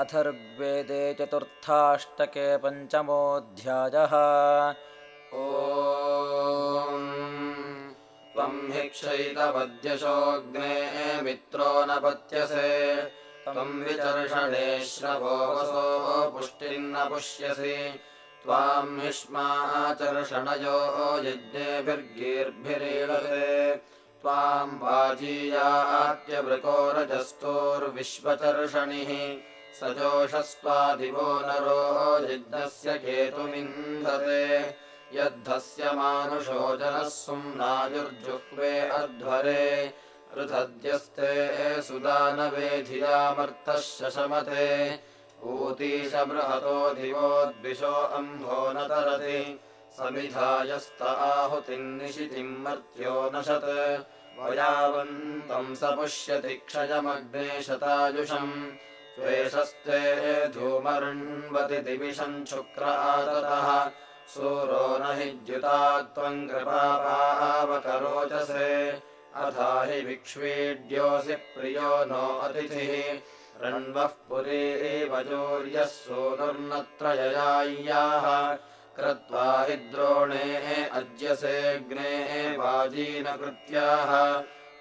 अथर्वेदे चतुर्थाष्टके पञ्चमोऽध्यायः। ओ त्वं हि क्षयितपद्यशोऽग्ने मित्रो न पत्यसे त्वम् विचर्षणे श्रवो वसो पुष्टिन्न पुष्यसि त्वाम् हिष्माचर्षणयो यज्ञेभिर्गीर्भिरीळते त्वाम् वाजीयात्यवृकोरजस्तोर्विश्वचर्षणिः सजोषस्त्वादिवो नरो यज्ञस्य केतुमिन्धते। यद्धस्य मानुषो जनः सुम्नायुर्जुह्वे अध्वरे। ऋथद्यस्ते सुदानवेधियामर्तः शशमते ऊतीश बृहतो दिवोद्विषो अम्भो न तरति। समिधायस्त आहुतिन्निशितिम् मर्त्यो नशत्। वयावन्तम् स पुष्यति क्षयमग्ने शतायुषम् त्वेषस्ते धूमरुण्वति दिविशम् शुक्र आततः। सूरो न हि द्युता त्वम् कृपावकरोचसे अथा हि विक्ष्वीड्योऽसि प्रियो नो अतिथिः। रण्वः पुरी वजोर्यः सोनुर्नत्र ययाय्याः कृत्वा हि द्रोणे अज्यसेऽग्ने वाजीनकृत्याः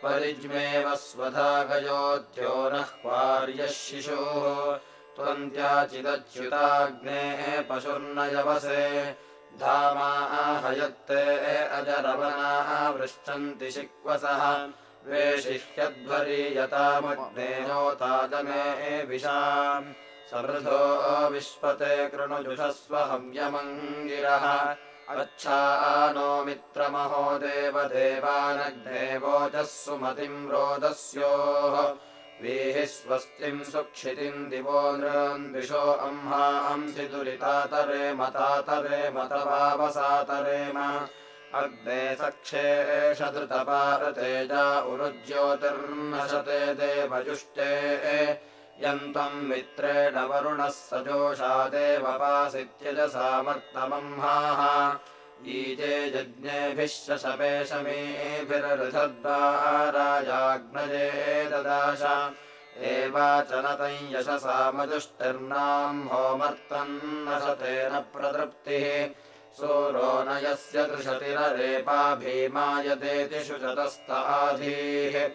परिज्मेव स्वधागयोत्यो नः क्वार्यः शिशुः। त्वन्त्याचिदच्युताग्ने पशुर्नयवसे। धामा आहयत्ते अजरवनाः वृच्छन्ति शिक्वसः। वेशिह्यध्वरीयतामग्नेनोतादमे विशाम् समृधो विश्वते कृणुजुषस्व हव्यमङ्गिरः अच्छा नो मित्रमहो देवदेवानग्नेवोचः सुमतिम् रोदस्योः वीः स्वस्तिम् सुक्षितिम् दिवो नृन्विषो अह्मांसि दुरितातरे मतातरे मतवावसातरेम अग्ने सक्षेष धृतपारतेजा उरुज्योतिर्नशते देवजुष्टे यन्तम् मित्रेण वरुणः सजोषा देवपासित्यजसामर्तमह्माः ईजे यज्ञेभिः शशपेशमीभिरृथद्वाराजाग्नये ददाश। एवाचनतम् यशसामजुष्टिर्नाम् होमर्तन्नशतेन प्रतृप्तिः। सूरो न यस्य दृशतिररेपा भीमायतेति शुचतस्ताधीः एष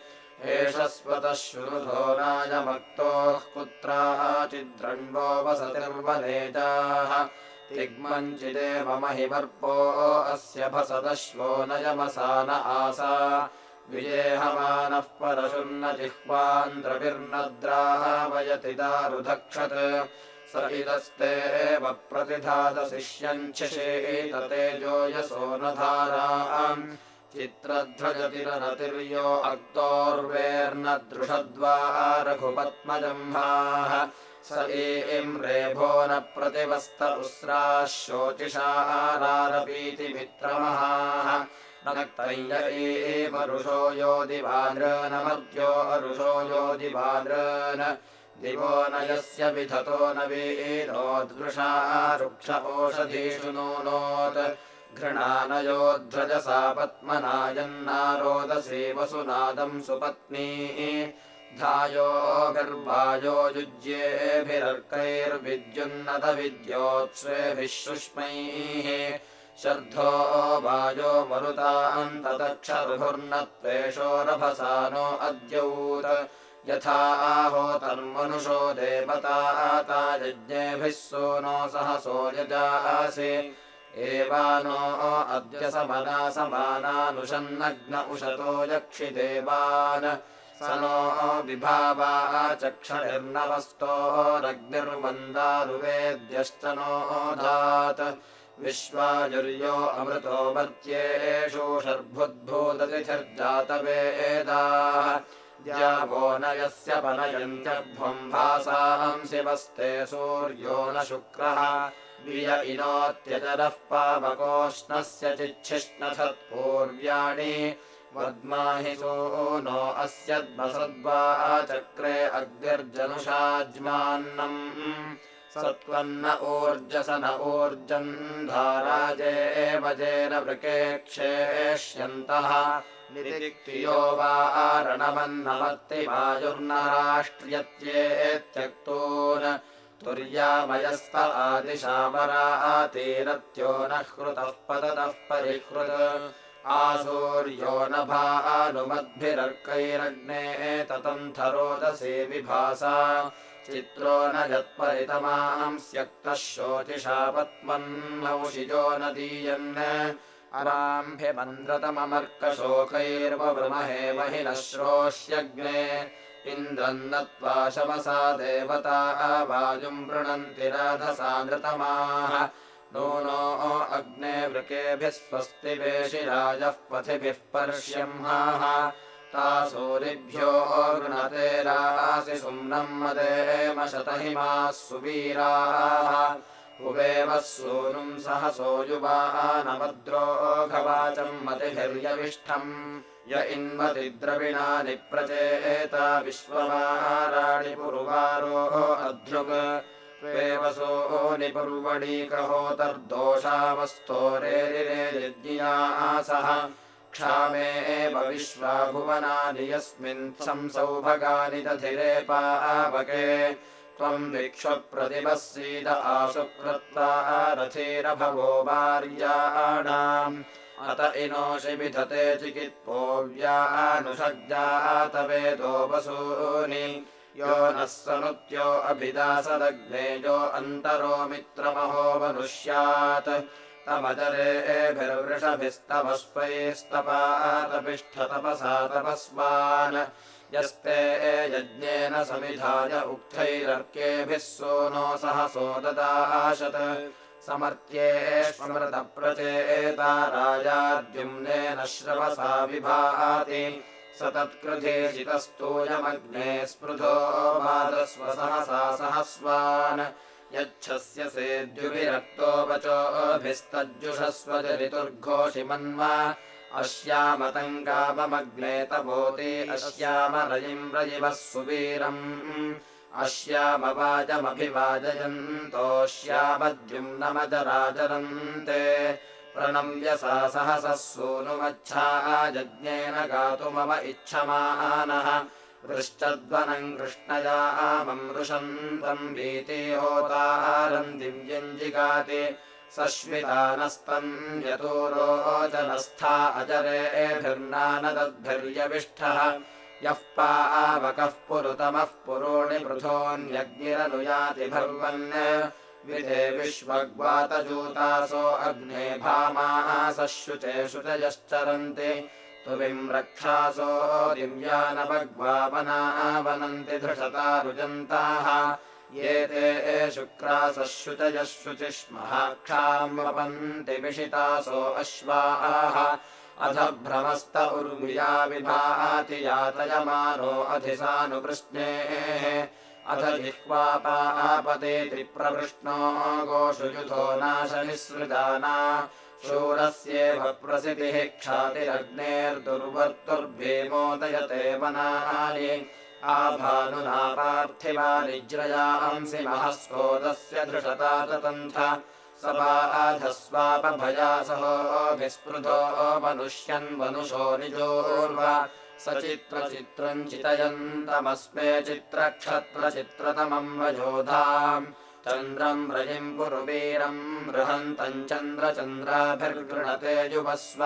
श्रुधो नायमक्तोः कुत्राचिद्रण्वो वसतिर्वनेजाः। तिग्मञ्चिदेव महिमर्पो अस्य भसदश्वो नयमसान आसा। विजेहमानः परशुर्न जिह्वान्द्रविर्नद्रावयति दारुधक्षत्। स इदस्ते एव प्रतिधातशिष्यम् छिषेततेजो यशो न धाराम् चित्रध्वजतिरनतिर्यो अक्तोर्वेर्न दृषद्वा रघुपत्मजम्भाः स एम्रेभो न प्रतिवस्त उस्राः शोचिषारारपीति मित्रमहाः नक्तय्य एमरुषो यो दिवानृनमद्यो अरुषो यो दिवानृन। दिवो न यस्य विधतो न वेदोद्वृषा रुक्ष ओषधीषु नूनोत् घृणानयोध्वजसा पद्मनायन्नारोदसी वसुनादम् सुपत्नी धायोभिर्वायो युज्येभिरर्कैर्विद्युन्नतविद्योत्स्वेभिः शुष्मैः शर्धो वायो मरुतान्तदक्षरुभुर्न त्वेषोरभसा नो अद्यौत। यथा होतर्मनुषो देवता यज्ञेभिः सोनो सहसो यजासि एवानो अद्य समना समानानुषन्नग्न उशतो यक्षिदेवान्। स नो विभावा चक्षणिर्नवस्तोरग्निर्वन्दानुवेद्यश्च नो धात्। विश्वायुर्यो अमृतो मर्त्येषु शर्भुद्भूततिथिर्जातवेदाः। द्यावो न यस्य पनयन्त्यभ्वम् भासांसि वस्ते सूर्यो न शुक्रः विय इनोत्यजरः पावकोष्णस्य चिच्छिष्णथत्पूर्व्याणि वद्माहि नो अस्यद्वसद्वा चक्रे अग्निर्जनुषाज्मान्नम्। स सत्त्वन्न ऊर्जस न ऊर्जम् धाराजे एव जेन वृकेक्षेष्यन्तः। निरिक्तियो वा रणमन्नमत्तिवायुर्न राष्ट्र्यत्येत्यक्तून् तुर्यामयस्त आदिशामरातीरत्यो न हृतः पततः परिहृत्। आसूर्यो न भानुमद्भिरर्कैरग्ने ततन्थरोदसे विभासा। चित्रो न यत्परितमाम् स्यक्तः न दीयन्। अराम्भ्यमन्द्रतममर्कशोकैर्वृमहे महिनः श्रोष्यग्ने इन्द्रन्नत्वा शमसा देवता वायुम् वृणन्ति राधसा नृतमाः। नूनो अग्ने वृकेभिः वेशिराजः पथिभिः पर्ष्यम्हाः। तासूरिभ्यो गृणते रासि सुम्नम् मदेमशतहिमाः सुवीराः उवेवः सूनुम् सहसो युवानमद्रोघवाचम् मतिभिर्यविष्ठम्। य इन्मतिद्रविणानि प्रचेता विश्ववाराणि पुरुवारो अध्रुक्। त्वेवसो निपुर्वणीकहोतर्दोषावस्तोरेरिरे यज्ञियासः क्षामे एव विश्वा भुवनानि यस्मिन् संसौभगानि दधिरे पावके त्वम् विक्ष्वप्रतिमः सीद आसु कृत्वा रथेरभवो वार्याणाम्। अत इनोषि विधते चिकित्पोव्यानुषग्जातवेदो वसूनि। यो नः सनुत्यो अभिदासदग्ने यो अन्तरो मित्रमहो मनुष्यात्। तमजरेभिर्वृषभिस्तवस्वैस्तपातपिष्ठतपसा तपस्वान् यस्ते यज्ञेन समिधाय उक्थैरर्केभिः सोनो सहसो ददाशत् समर्थ्येष्वमृतप्रचेता राजाद्युम्नेन श्रवसा विभाति। स तत्कृधेशितस्तूयमग्ने स्पृधो बाधस्व सहसा सहस्वान्। यच्छस्य सेद्युभिरक्तो वचोभिस्तज्जुषस्व चरितुर्घोषिमन्वा अश्यामतङ्गाममग्ने तपोति अश्यामरयिम् रयिवः सुवीरम्। अश्यामवाजमभिवाजयन्तोऽश्यामद्युम्नमजराजरन्ते प्रणम्य सा सहसः सूनुमच्छा यज्ञेन गातुमव इच्छमानः। वृश्चध्वनम् कृष्णयामम् रुषन्तम् भीतिहोतारम् दिव्यम् जिगाति सश्वितानस्तम् यतो रोचनस्था अजरेभिर्नानदद्भिर्यविष्ठः यः पावकः पुरुतमः पुरोणि पृथोऽन्यग्निरनुयाति भर्वन् विधे विश्वग्वातजूतासो अग्ने भामासः शुचे शुचयश्चरन्ति तुविम् रक्षासो दिव्यानवग्वापनावनन्ति धृषता रुजन्ताः ये ते शुक्रासः शुचयः शुचिष्मः क्षाम् वपन्ति विषितासो अश्वाः। अध भ्रमस्त उर्मिया विभाति यातयमानो अधिसानुवृष्णेः अथ जिह्वापापते त्रिप्रवृष्णो गोषु युधो नाशनिःसृजाना। शूरस्येव प्रसिद्धिः क्षातिरग्नेर्दुर्वर्तुर्भीमोदयते वनानि आभानुना पार्थिवानिज्रयांसि महस्कोदस्य धृषता ततन्थ सपाधस्वापभयासहोऽभिस्पृधो मनुष्यन्वनुषो निजोर्व। सचित्रचित्रम् चितयन्तमस्मे चित्रक्षत्रचित्रतमम् वयोधाम्। चन्द्रम् रजिम् पुरुवीरम् बृहन्तम् चन्द्रचन्द्राभिर्गृणते युवस्व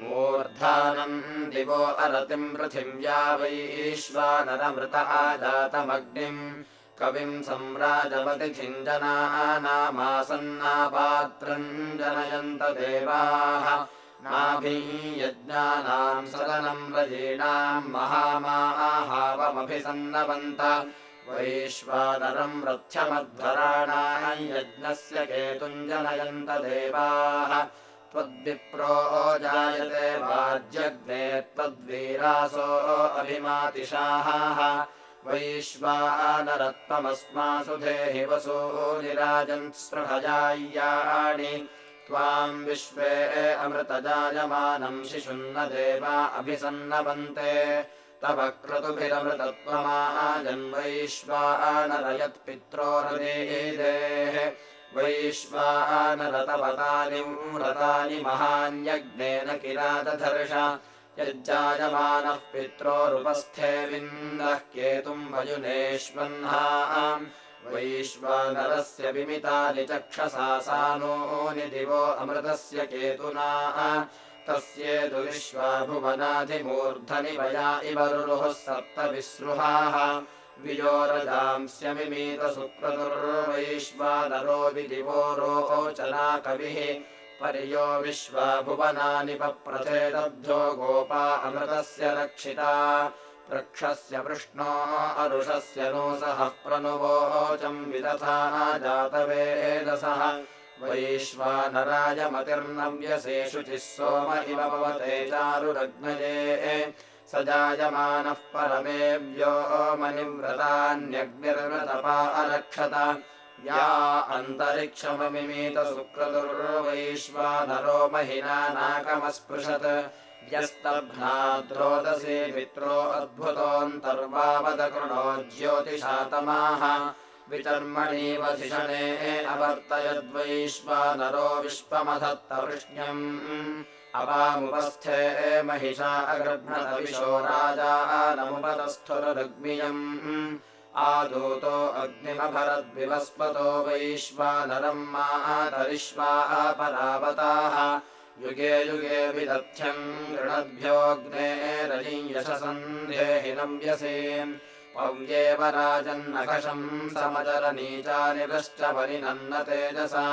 मूर्धानम् दिवो अरतिम् पृथिव्या वैश्वानरमृत आजातमग्निम्। कविम् सम्राजवतिथिम् जनानामासन्नापात्रम् जनयन्त देवाः। नाभीयज्ञानाम् सदनम् रजीणाम् महामाहावमभिसन्नवन्त वैश्वानरम् रथ्यमध्वराणाम् यज्ञस्य केतुम् जनयन्त देवाः त्वद्विप्रो जायते वाज्यग्ने त्वद्वीरासो अभिमातिशाहाः वैश्वानरत्वमस्मासु देहि वसूनिराजन् स्पृहजाय्याणि। त्वाम् विश्वे अमृतजायमानम् शिशुन्न देवा अभिसन्नवन्ते। तव क्रतुभिरमृतत्वमाजन्वैश्वानरयत्पित्रोरदेः वैश्वानरतवतानि रतानि महान्यग्नेन किरातधर्ष यज्जायमानः पित्रोरुपस्थे विन्दः केतुम् वयुनेष्वह्ना वैश्वानरस्य विमितानि चक्षसा सानोनि दिवो अमृतस्य केतुना। तस्येतु विश्वा भुवनाधिमूर्धनि वया इव रुरुः सप्तविसृहाः वियोरजांस्यमिमीतसुक्रतुर्वैश्वानरो विदिवो रोचना कविः पर्यो विश्वा भुवनानि पप्रथेदब्धो गोपा अमृतस्य रक्षिता। वृक्षस्य वृष्णो अरुषस्य नो सहः प्रनुवोचम् विदथा जातवेदसः। वैश्वानराजमतिर्नव्यसेषु सोम इव भवते चारुरग्नये स जायमानः परमेव्यो मनिव्रतान्यग्निर्व्रतपा अरक्षत या अन्तरिक्षममिमीतसुक्रतुर्वैश्वानरो महिना नाकमस्पृशत्। व्यस्तभ्नाद्रोदसे मित्रो अद्भुतोऽन्तर्वावदकृणो ज्योतिषातमाः विचर्मणीवधिषणे अवर्तयद्वैश्वानरो विश्वमधत्तवृष्ण्यम् अपामुपस्थे महिषा अगृह्णतविशो राजा नमुपतस्थुररुग्मियम् आदूतो अग्निमभरद्विवस्वतो वैश्वानरम् मातरिश्वा परावताः युगे युगे विदध्यम् ऋणद्भ्योऽग्ने रजियशसन्धेहिनम् व्यसेन् पव्येव राजन्नखशम् समचरनीचानिवश्च परिनन्न तेजसा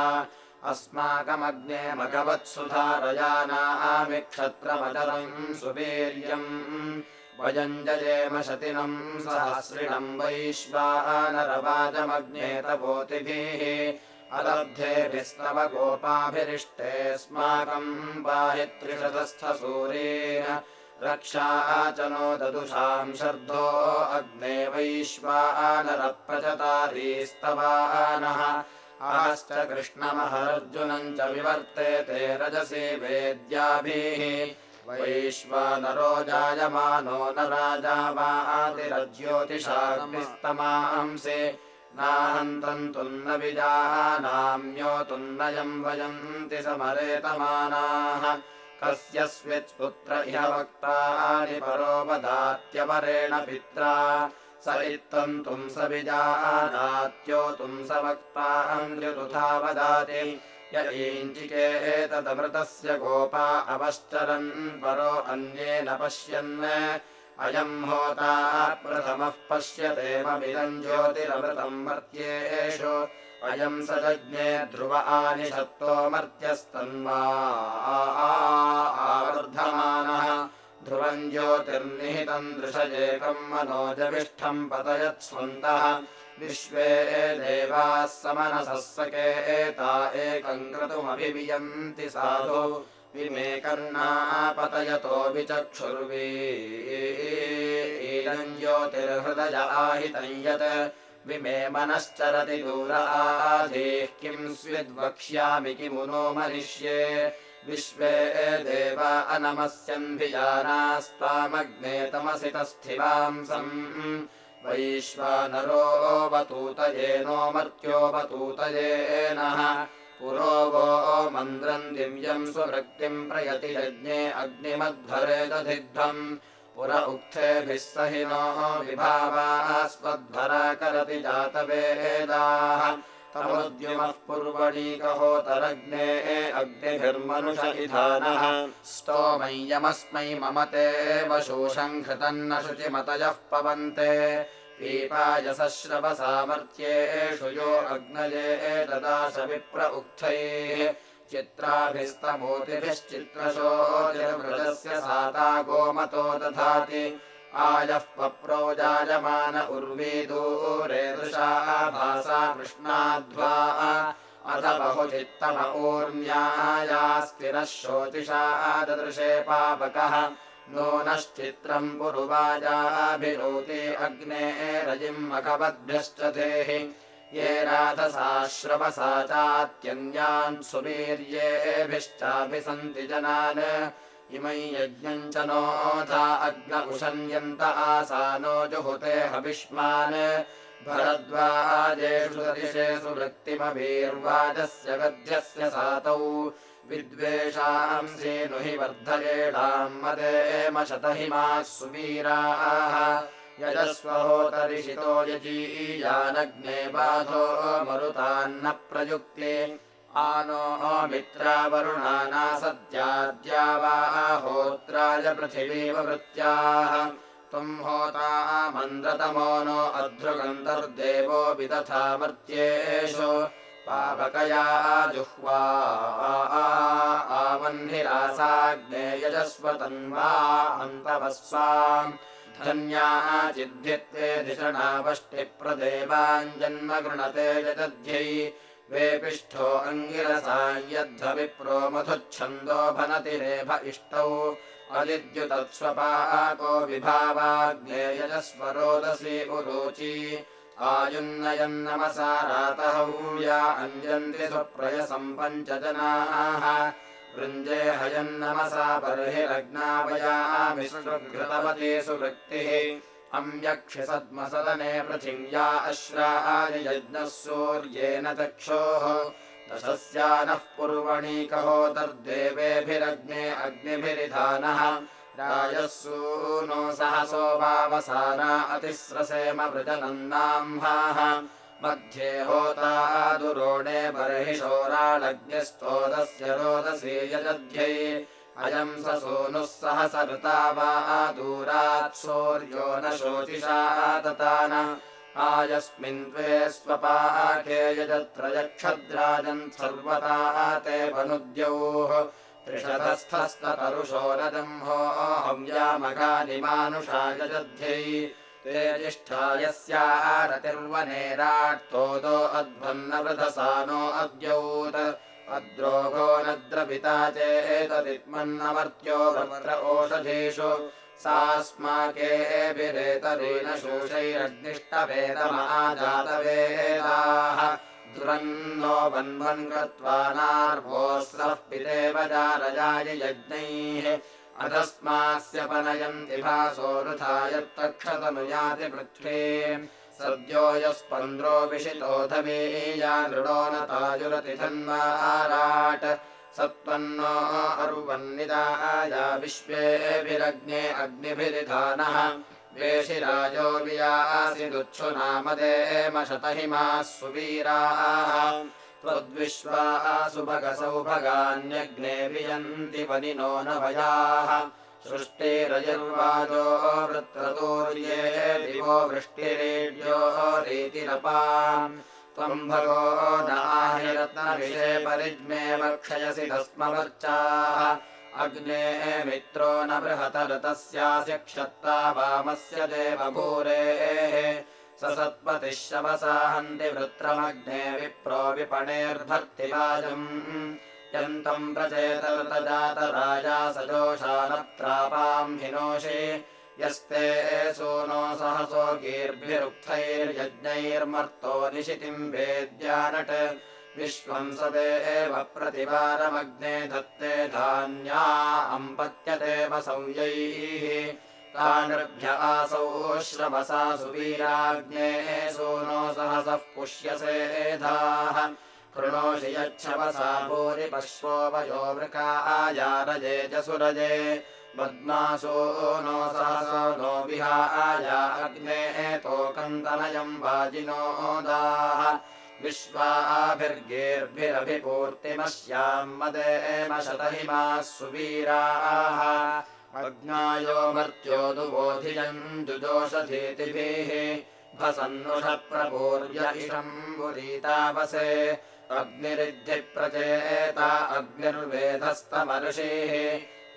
अस्माकमग्ने मघवत्सुधारयानामि क्षत्रमचरम् सुवीर्यम् वयञ्जयेम शतिनम् सहस्रिणम् वैश्वानरवाजमग्ने तपोतिभिः अलब्धेभिस्तव गोपाभिरिष्टेऽस्माकम् पाहि त्रिशतस्थसूरेण रक्षा च नो ददुषाम् शर्धो अग्ने वैश्वानरप्रचतारीस्तवानः आश्च कृष्णमहर्जुनम् च विवर्तेते रजसि वेद्याभिः। वैश्वानरो जायमानो न राजा वातिरज्योतिषाग्निस्तमांसि नाहन्तन्तुन्न विजानाम्योतुन्नयम् वयन्ति समरेतमानाः। कस्य स्वित्पुत्र इह वक्तानि परोपदात्यपरेण पित्रा स इत्तन्तुम् स विजानात्योतुम् स वक्तान्द्रिरुथा वदाति। य ईञ्चिकेतदमृतस्य गोपा अवश्चरन् परो अन्येन पश्यन्। अयम् होता प्रथमः पश्यतेममिदम् ज्योतिरमृतम् मर्त्येषु। अयम् स जज्ञे ध्रुव आनिषत्तो मर्त्यस्तन्वा। आवर्धमानः ध्रुवम् ज्योतिर्निहितम् दृशयेकम् मनोजविष्ठम् पतयत्स्वन्तः विश्वे देवाः समनसः सके एता एकम् क्रतुमभिवियन्ति साधु। विमे कर्णापतयतो विचक्षुर्वीरम् ज्योतिर्हृदय आहितम् यत् विमे मनश्चरति दूर आधीः। किम् स्विद्वक्ष्यामि किमुनो मनिष्ये विश्वे देव अनमस्यन्भिजानास्त्वामग्ने तमसि तस्थिवांसम् वैश्वानरोऽवतूतयेनो मर्त्योऽवतूतयेनः पुरो वो मन्द्रम् दिव्यम् स्ववृत्तिम् प्रयति यज्ञे अग्निमध्वरेदधिध्वम् पुर उक्थेभिः सहिनो विभावास्वध्वरा करति जातवेदाः तमोद्युमः पूर्वणीकहोतरग्ने अग्निभिर्मनुष इधानः। स्तोमय्यमस्मै मम ते वशोषम् घृतन्न शुचिमतयः पवन्ते। पीपायसश्रवसामर्थ्येषु यो अग्नये ददाश विप्र उक्थैः। चित्राभिस्तमोतिभिश्चित्रशोतिर्मृतस्य साता गोमतो दधाति। आयः पप्रो जायमान उर्वीदूरे ऊर्ण्यायास्तिनः शोतिषा ददृशे पापकः नूनश्चित्रम् पुरुवाजाभिरोति अग्ने रजिम् अकवद्भ्यश्च धेहि ये राधसाश्रवसा चात्यन्यान् सुवीर्येभिश्चाभिसन्ति जनान्। इमै यज्ञम् च नोधा अग्न उशन्यन्त आसानो जुहुते हविष्मान् भरद्वाजेषु दिशेषु वृत्तिमभिर्वाजस्य गध्यस्य सातौ। विद्वेषांसेनुहि वर्धयेणाम् मदेमशतहिमाः सुवीराः। यजस्वहोतरिषितो यजीयानग्ने बाधो मरुतान्न प्रयुक्ते। आनो मित्रावरुणाना सद्याद्या वा होत्राय पृथिवीववृत्त्याः त्वम् होता मन्द्रतमो नो अध्रुगन्तर्देवोऽपि तथा मर्त्येषु। पावकया जुह्वा आवह्निरासाग्ने यजस्वतन्वा अन्तवस्वाम्। धन्या चिद्धित्वे धिषणावष्टिप्रदेवाञ्जन्म गृणते यदध्यै वेपिष्ठो अङ्गिरसा मधुच्छन्दो भनतिरेभ इष्टौ अदिद्युतत्स्वपाको विभावाग्ने यजस्वरोदसी उरूची। आयुन्नयन्नमसा रातहौया अञ्जन्ति स्वप्रयसम् पञ्चजनाः वृञ्जे हयन्नमसा बर्हिरग्नावयामिसृघृतवती सुवृत्तिः। अम्यक्षि सद्मसदने पृथिव्या अश्राय यज्ञः सूर्येण चक्षोः दशस्या नः पूर्वणीकहोतर्देवेभिरग्ने अग्निभिरिधानः। राजः सहसो वावसाना अतिस्रसेम वृजनन्दाम्भाः मध्ये होता दुरोणे बर्हिषोरालग्निस्तोदस्य रोदसी यजध्यै। अयम् स सूनुः सहसरुता वा दूरात् सौर्यो न शोचिषा दतान आयस्मिन् त्वे स्वपाके यजत्रयक्षद्राजन् सर्वता ते वनुद्यौः। त्रिशतस्थस्ततरुषो न दम्भोऽहंयामघानिमानुषा यजध्यै। ते जिष्ठा यस्यारतिर्वनेराट्तोदो अध्वन्नवृधसानो अद्यौत। अद्रोगो न द्रविता चेतदित्मन्नमर्त्यो भद्र ओषधीषु सास्माकेभिरेतरेण शोषैरग्निष्टवेदमाजातवेदाः दुरन्नो वन्वन् कृत्वा नार्भोऽस्रः पितेव जारजाय यज्ञैः। अधस्मास्य पनयन्ति भासोरुथा यत्तक्षतनुयाति पृथ्वी। सद्यो यस्पन्द्रो विशितोधवीया नृणो न ताजुरतिधन्वाराट् सत्त्वन्नो अर्वन्निदाया विश्वेभिरग्ने अग्निभिरिधानः। वेशिराजो वियासि दुच्छुनामदेमशतहिमाः सुवीराः। त्वद्विश्वासुभगसौभगान्यग्ने वियन्ति वनिनो न भयाः सृष्टिरजर्वाजो वृत्रतोर्ये दिवो वृष्टिरेड्यो रीतिरपाम् त्वम् भगो नाहिरत्नविषे परिज्मे वक्षयसि तस्मवर्चाः अग्ने मित्रो न बृहतरतस्यास्य क्षत्ता वामस्य देवभूरेः। स सत्पतिः शवसाहन्ति वृत्रमग्ने विप्रो विपणेर्भर्तिवाजम् यन्तम् प्रचेतरतजातराजा सजोषा न प्रापाम् हिनोषि यस्ते सूनो सहसो गीर्भिरुक्थैर्यज्ञैर्मर्तो निशितिम् वेद्यानट् विश्वम् सदे एव प्रतिवारमग्ने धत्ते धान्या अम्पत्यते वसंयैः। तानृभ्य आसौ श्रवसा सुवीराग्ने सूनो सहसः पुष्यसेधाः कृणोषि यच्छवसा भूरि पश्वो वयो वृका आयारजे जसुरजे बद्मासो नो सहसो नो विहाया अग्ने तोकन्तनयम् वाजिनोदाः विश्वाभिर्गेर्भिरभिपूर्तिमस्याम् मदेमशतहिमाः सुवीराः। अज्ञायो मर्त्यो दुबोधियम् जुजोषधीतिभिः भसन्नुष प्रपूर्य अग्निरिद्धिप्रचेता अग्निर्वेधस्तमर्षेः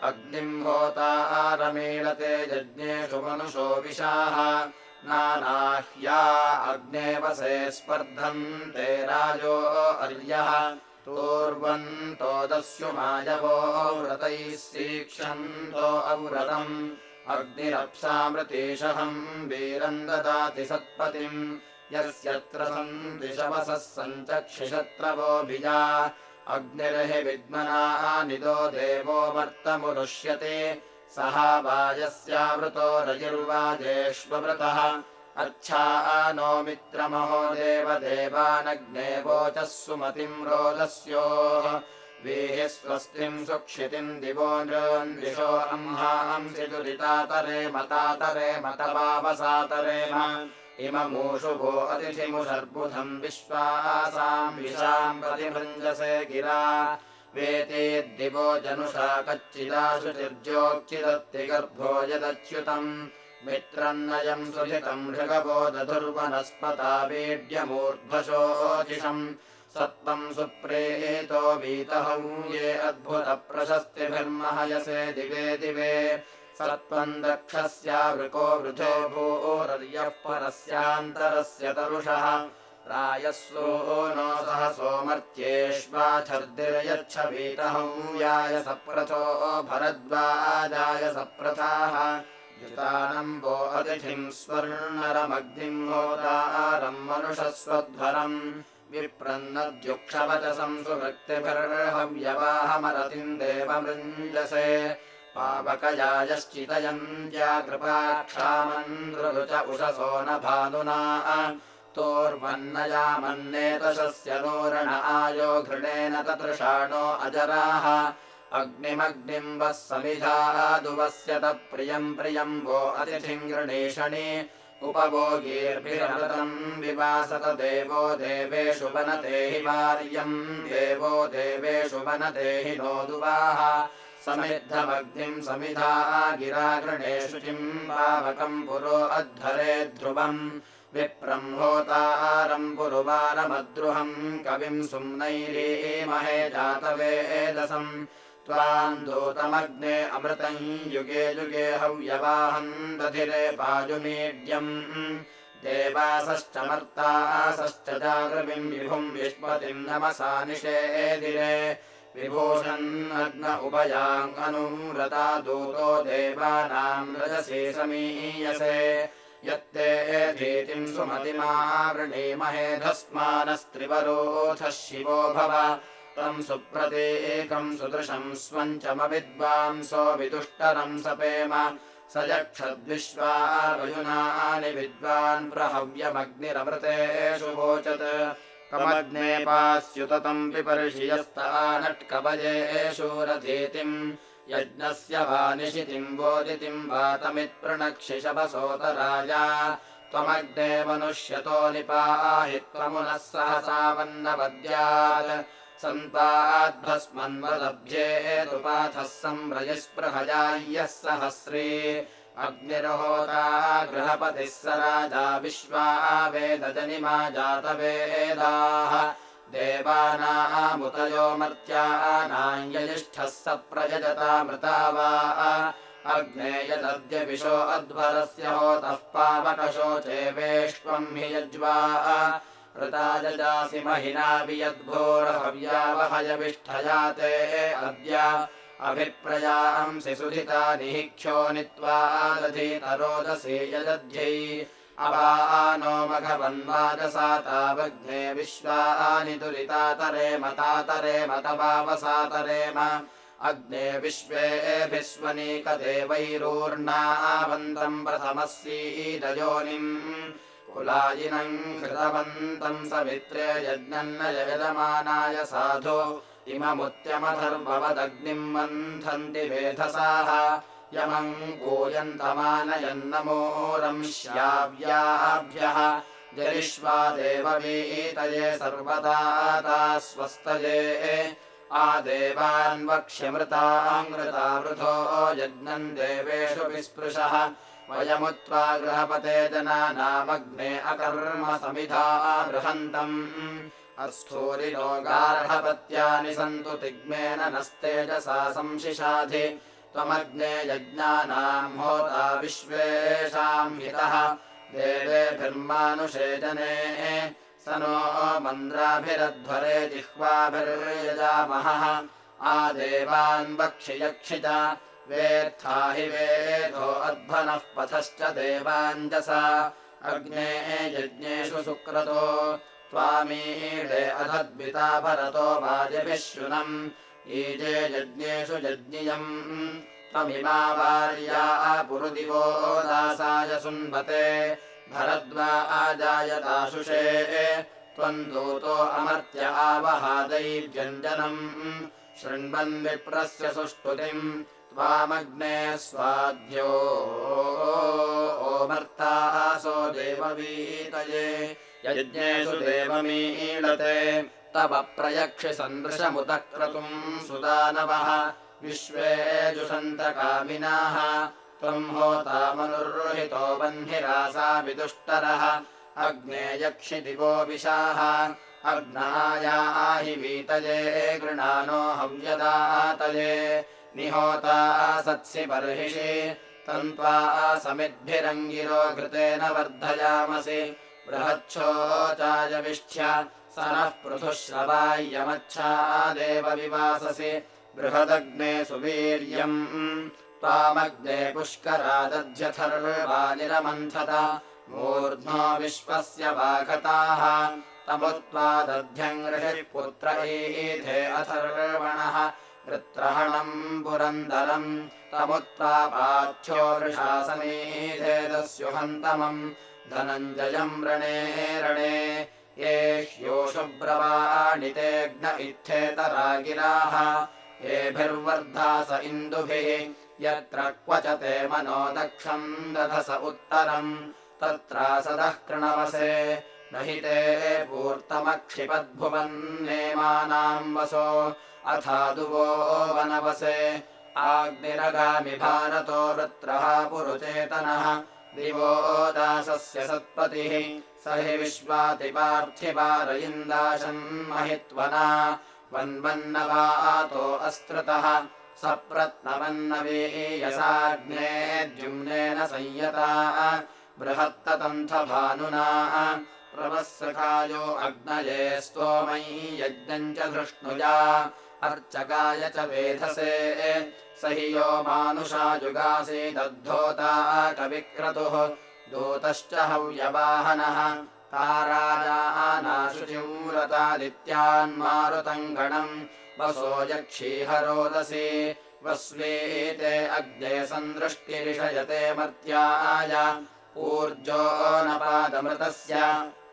अग्निम् होतारमीळते यज्ञेषु मनुषो विशाः। नानाह्या अग्नेवसे स्पर्धन्ते राजो अर्यः। तूर्वन्तोदस्युमायवो व्रतैः सीक्षन्तो अव्रतम्। अग्निरप्सामृतीशहम् वीरम् ददाति सत्पतिम्। यस्यत्र सन्दिशवसः सञ्चक्षिशत्रवोऽभिजा अग्निर्हि विद्मना निदो देवो वर्तमुरुष्यते सः वाजस्यावृतो रजिर्वाजेष्वव्रतः अच्छा नो मित्रमहो देवदेवानग्ने वोचः सुमतिम् रोदस्योः। वीः स्वस्तिम् सुक्षितिम् दिवो नृन्विषो अह्नांसि दुरितातरे मतातरे मतवावसातरेम इममूषु भो अतिथिमुषर्बुधम् विश्वासाम् विशाम् प्रतिभञ्जसे गिरा। वेतेद्दिवो जनुषा कच्चिदाशुचिर्जोक्चिदत्ति गर्भो यदच्युतम्। मित्रन्नयम् सुधितम् हृगवो दधुर्वनस्पता वीड्यमूर्ध्वशोचिषम्। सत्त्वम् सुप्रेतो वीतहौ ये अद्भुतप्रशस्तिभिर्महयसे दिवे दिवे सत्त्वम् दक्षस्यावृको वृथो भूरर्यः परस्यान्तरस्य तरुषः। प्रायस्सो नो सह सोमर्त्येष्वाच्छर्दिर्यच्छ वीतहौ याय सप्रथो भरद्वाजाय सप्रथाः युतानम् वो अतिथिम् स्वर्णरमग्निम् होतारम् मनुषस्वध्वरम् विप्रन्नद्युक्षवचसम् सुभक्तिभिर्हव्यवाहमरतिम् देवमृञ्जसे पावकयायश्चितयम् ज्याकृपाक्षामन्द्रुच उषसो न भानुना। तोर्वन्नयामन्नेतशस्य नोरण आयो घृणेन ततृषाणो अजराः। अग्निमग्निम् वः समिधादुवस्यत प्रियम् प्रियम् वो अतिथिम् गृणीषणि। उपभोगीर्भिरमृतम् विवासत देवो देवेषु वनते हि वार्यम् देवो देवेषु वनते हि नोदुवाः समिद्धमग्निम् समिधा गिरागृणेषु चिम्बावकम् पुरो अध्वरे ध्रुवम् विप्रम् होतारम् पुरुवारमद्रुहम् कविम् सुम्नैरीमहे जातवेदसम् त्वाम् दूतमग्ने अमृतम् युगे युगे हव्यवाहम् दधिरे पाजुमीड्यम् देवासश्च मर्तासश्च जागृविम् विभुम् विष्पतिम् नमसा निषेदिरे विभूषन्नग्न उभयाङ्गनुरता दूतो देवानाम् रजसे समीयसे। यत्ते धीतिम् सुमतिमावृणीमहे धस्मानस्त्रिवरोऽथः शिवो भव। तम् सुप्रतीकम् सुदृशम् स्वञ्चमविद्वांसो विदुष्टरम् सपेम। स यक्षद्विश्वायुनानि विद्वान् प्रहव्यमग्निरमृतेषु वोचत् कमग्ने पास्युततम् पिपर्षियस्तानट्कवयेषूरधीतिम् यज्ञस्य वा निशितिम् वातमित्प्रणक्षिशवसोतराजा त्वमग्ने मनुष्यतो निपाहि त्वमुनः सहसा वन्नपद्यात् सन्ताद्भस्मन्वलभ्येतु पाथः संव्रजस्पृहजाय्यः सहस्रे अग्निर्होता गृहपतिः स राजा विश्वा वेदजनिमा जातवेदाः। देवानामुतयो मर्त्यानाञ्यजिष्ठः स प्रयजतामृता वा अग्ने यदद्य विशो अध्वरस्य होतः पावकशोचे वेष्वम् हि यज्वा। ऋताजजासि महिना वियद्भोरहव्यावहयविष्ठयाते अद्य अभिप्रयांसि सुधिता निहिक्षो नित्वा दधीतरोदसी यदध्यै। अवानो मघवन्वाजसा तावग्ने विश्वानि दुरितातरेम तातरेम तवावसातरेम अग्ने विश्वेऽभिस्वनीकदेवैरूर्णावन्तम् प्रथमस्यीदयोनिम् कुलायिनम् कृतवन्तम् सवित्रे यज्ञन्न यजमानाय साधु इममुत्यमथर्ववदग्निम् मन्थन्ति वेधसाः। यमम् कूयन्तमानयन्नमोरम् श्याव्याभ्यः जरिष्वा देववीतये सर्वदा स्वस्तये। आदेवान् वक्ष्यमृतामृतावृथो यज्ञम् देवेषु विस्पृशः। वयमुत्वा गृहपते जनानामग्ने अकर्म समिधा बृहन्तम् अस्थूरिनो गार्हपत्यानि सन्तु तिग्मेन नस्तेजसा संशिशाधि त्वमग्ने यज्ञानाम् होता विश्वेषाम् हितः। देवेभिर्मानुषे जने स नो मन्द्राभिरध्वरे जिह्वाभिर्यजामहः। आदेवान् वक्षि यक्षित वेत्था हि वेदो अध्वनः पथश्च देवाञ्जसा। अग्ने यज्ञेषु सुक्रतो त्वामीडे अधद्विता भरतो वाजिभिश्रुनम् ईजे यज्ञेषु यज्ञियम्। त्वमिमा वार्या पुरुदिवो दासाय सुन्वते। भरद्वा आजायताशुषे। त्वम् दूतो अमर्त्य आवहादैव्यञ्जनम्। शृण्वन् विप्रस्य सुष्टुतिम् त्वामग्ने स्वाध्यो। ओमर्तासो देववीतये यज्ञेषु देवमीलते। तव प्रयक्षि सन्दृशमुतः क्रतुम् सुदानवः। विश्वे जुषन्तकामिनाः। त्वम् होतामनुर्हितो बह्निरासा विदुष्टरः। अग्ने यक्षि दिवो विशाः। अग्नायाहि वीतये गृणानो हव्यदातये। निहोता सत्सि बर्हिषि। तन्त्वा समिद्भिरङ्गिरो घृतेन वर्धयामसि बृहच्छोचायविष्ठ्य स नः पृथुश्रवाय्यमच्छादेव विवाससि बृहदग्ने सुवीर्यम् त्वामग्ने पुष्करादध्यथर्वानिरमन्थत मूर्ध्नो विश्वस्य वागताः तमुत्त्वादध्यम् ऋषिः पुत्र ईथे अथर्वणः वृत्रहणम् पुरन्दरम् तमुत्त्वा पाथ्यो वृषासमीधेदस्युहन्तमम् धनञ्जयम् रणे रणे। ये इत्थेतरागिराः येभिर्वर्धास इन्दुभिः यत्र क्वच ते मनो दक्षम् दधस उत्तरम्। तत्रासदः कृणवसे न हि ते पूर्तमक्षिपद्भुवन्नेमानाम् वसो। अथादुवो वनवसे आग्निरगामि भारतो वृत्रः पुरुचेतनः दिवो दासस्य सत्पतिः। स हि विश्वातिपार्थिवारयिन्दाशन्महित्वना। वन्वन्नवातो अस्त्रतः। सप्रत्नवन्नवीयसाग्ने द्युम्नेन संयता। बृहत्ततन्थभानुना। प्रवःसखायो अग्नये स्तोमयी यज्ञम् च धृष्णुजा अर्चकाय च वेधसे स हि यो मानुषाजुगासीदद्धोता कविक्रतुः। दूतश्च हव्यवाहनः ताराजानाशुचिव्रतादित्यान्मारुतम् गणम् वसो यक्षीहरोदसी। वस्वीते अग्ने सन्दृष्टिरिषयते मर्त्याय। ऊर्जो नपादमृतस्य।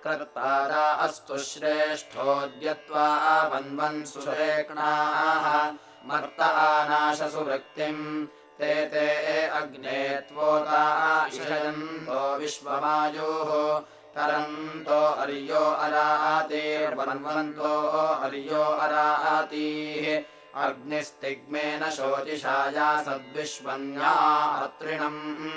कृत्पादा अस्तु श्रेष्ठोऽद्यत्वा वन्वन् सुरेक्णाः मर्त आनाशसु वृत्तिम् ते ते अग्ने त्वोता इषयन्तो विश्वमायोः। तरन्तो अर्यो अरातीर्वन्वन्तो अर्यो अरातीः। शोचिषाया सद्विश्वन्या अत्रिणम्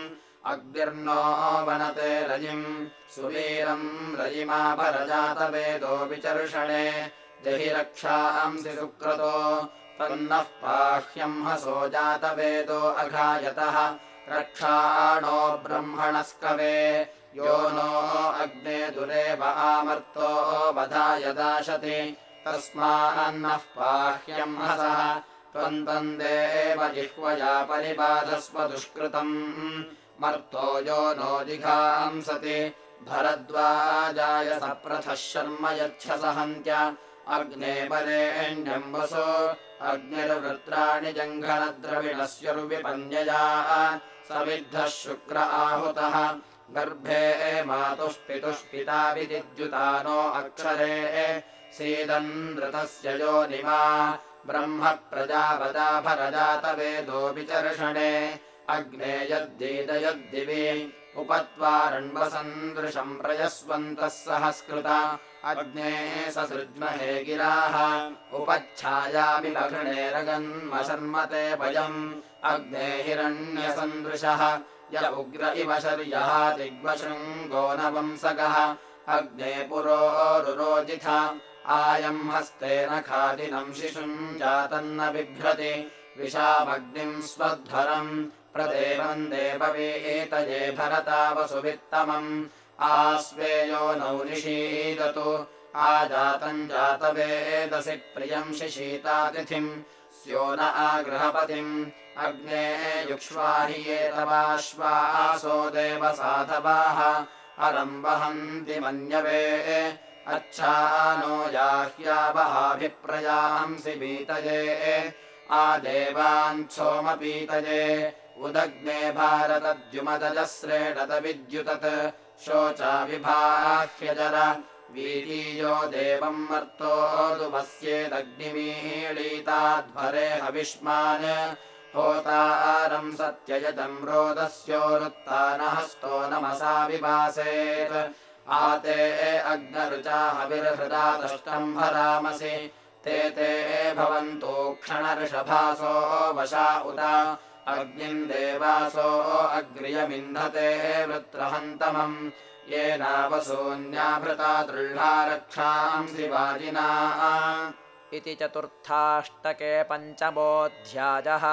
अग्निर्नो वनते रजिम्। सुवीरम् रजिमाभरजातवेदो विचर्षणे। जहि रक्षांसि सुक्रतो तन्नः पाह्यम् हसो जातवेदो अघायतः। रक्षाणो ब्रह्मणस्कवे। यो नो अग्ने दुरेव आमर्तो वधाय दाशति। तस्मान्नः पाह्यम् हसः। त्वम् तम् देव जिह्वया परिबाधस्व दुष्कृतम्। मर्तो यो नो जिघांसति। भरद्वाजाय सप्रथः शर्म यच्छस हन्त्य अग्ने वसो अग्निर्वृत्राणि जङ्घनद्रविणस्यरुविपन्यया समिद्धः शुक्र आहुतः। गर्भे मातुः पितुः पिता विदिद्युतानो अक्षरे सीदन्नृतस्य योनिमा ब्रह्म प्रजापदाभरजातवेदो विचर्षणे अग्ने यद्दीदयद्दिवि उपत्वारण्वसन्दृशम् प्रयस्वन्तः सहस्कृता। अग्ने ससृज्महे गिराः। उपच्छायामि लघ्ने रगन्मशर्मते भयम् अग्ने हिरण्यसन्दृशः। य उग्र इव शर्यः दिग्वशृङ्गो नवंसकः अग्ने पुरोरुरोजिथ आयम् हस्तेन खादिनम् शिशुम् जातन्न बिभ्रति। विशामग्निम् स्वध्वरम् प्रदेवम् देववीतये भरता वसुवित्तमम्। आस्वेयो नौ निषीदतु। आजातम् जातवेदसि प्रियम् शिशीतातिथिम्। स्यो न आगृहपतिम् अग्ने युक्ष्वाहि ये तवाश्वासो देवसाधवाः। अरम् वहन्ति मन्यवे। अच्छा नो याह्यावहाभिप्रयांसि पीतये आदेवाञ्छोमपीतये उदग्ने भारतद्युमदजस्रेणत विद्युतत् शोचाविभाह्यजर वीतीयो देवम् मर्तोदुमस्येदग्निमीळीताध्वरे हविष्मान् होतारम् सत्ययतम् रोदस्योरुत्तानहस्तो नमसा विभासेत् आते अग्नरुचा हविर्हृदा दष्टम् भरामसि ते ते भवन्तो क्षणऋषभासो वशा उत। अग्निम् देवासो अग्र्यमिन्धते वृत्रहन्तमम्। येनावसून्याभृता दृढा रक्षांसि वाजिना इति चतुर्थाष्टके पञ्चमोऽध्यायः